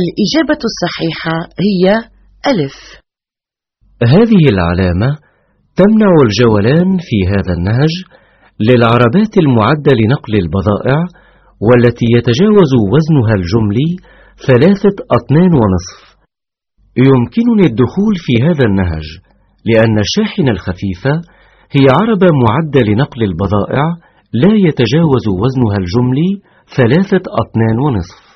الإجابة الصحيحة هي ألف. هذه العلامة تمنع الجولان في هذا النهج للعربات المعدة لنقل البضائع والتي يتجاوز وزنها الجملي ثلاثة أطنان ونصف. يمكنني الدخول في هذا النهج لأن الشاحنة الخفيفة هي عربة معدة لنقل البضائع لا يتجاوز وزنها الجملي ثلاثة أطنان ونصف.